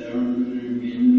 there will remain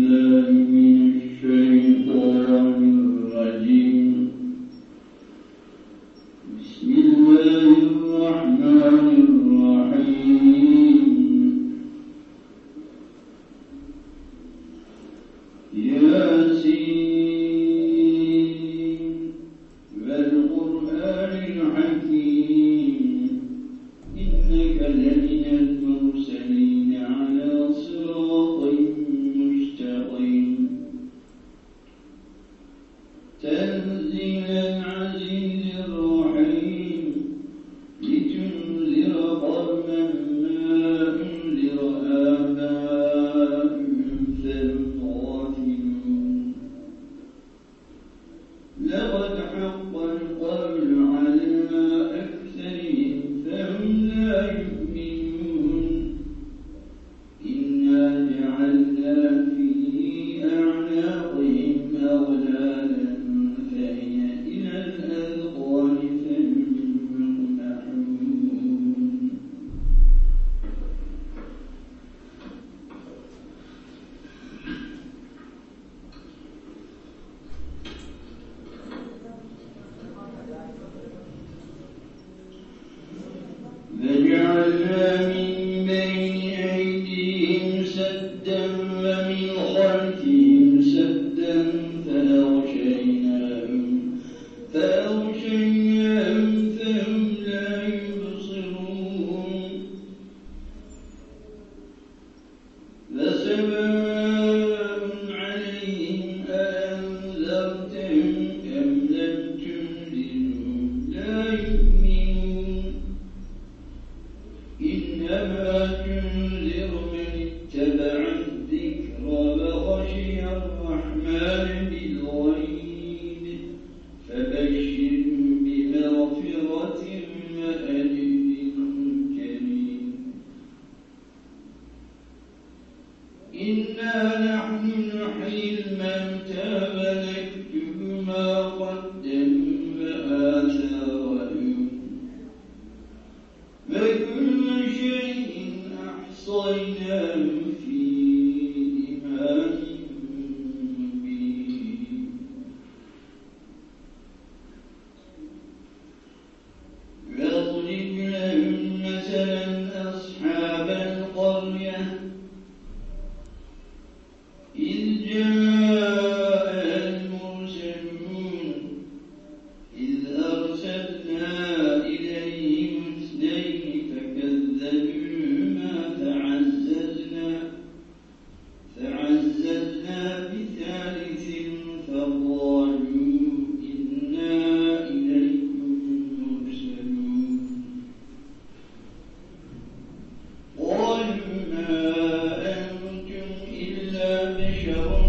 Seven You.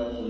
able to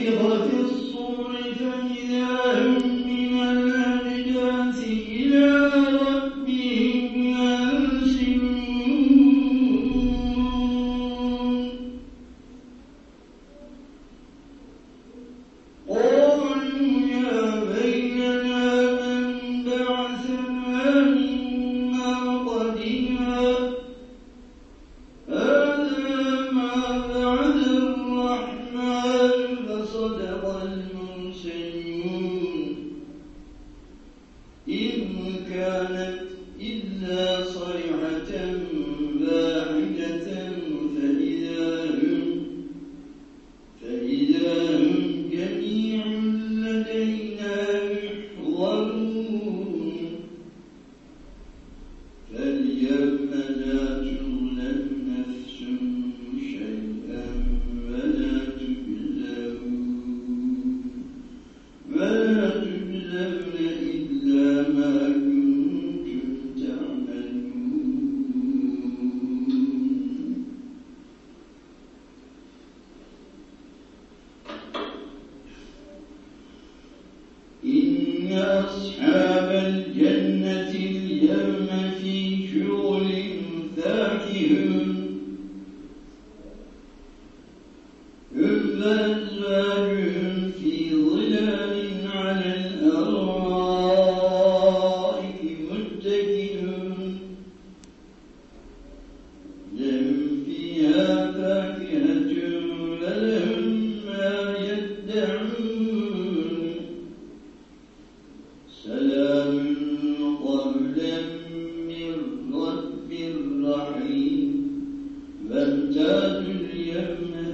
alegria, glória a سلام البلاد اليمنى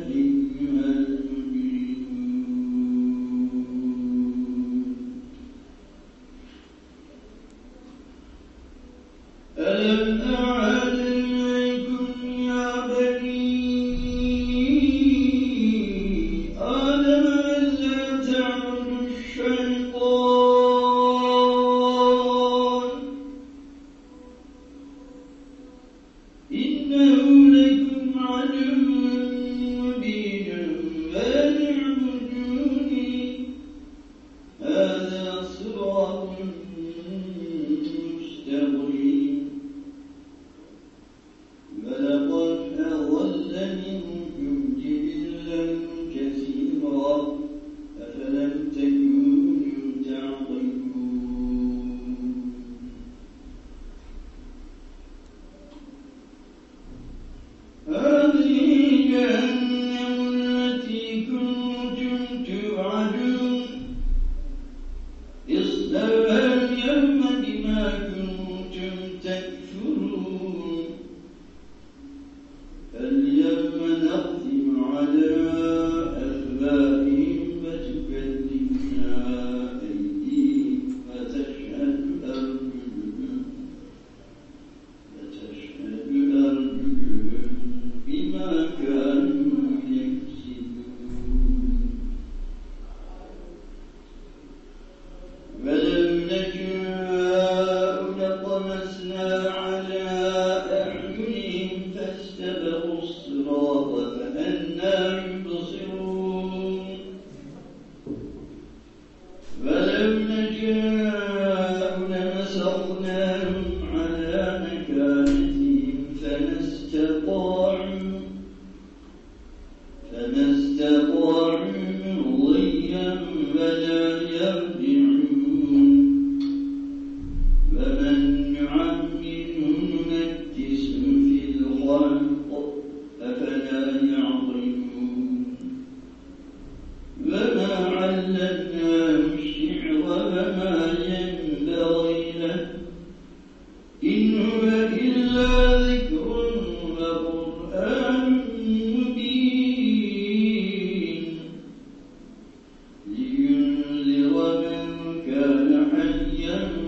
Amen.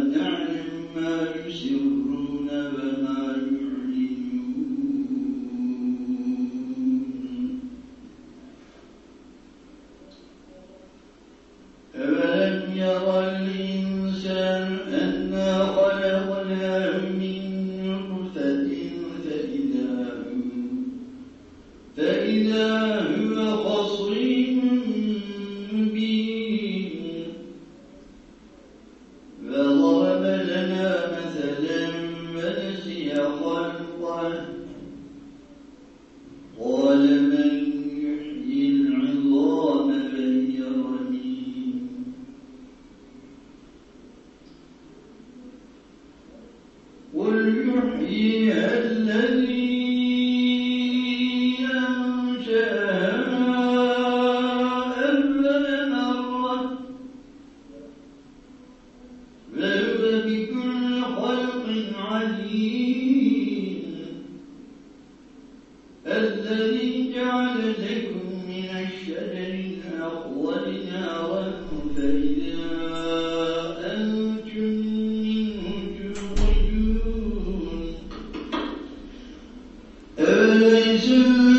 ونعلم ما يسرون وما يسرون Özüm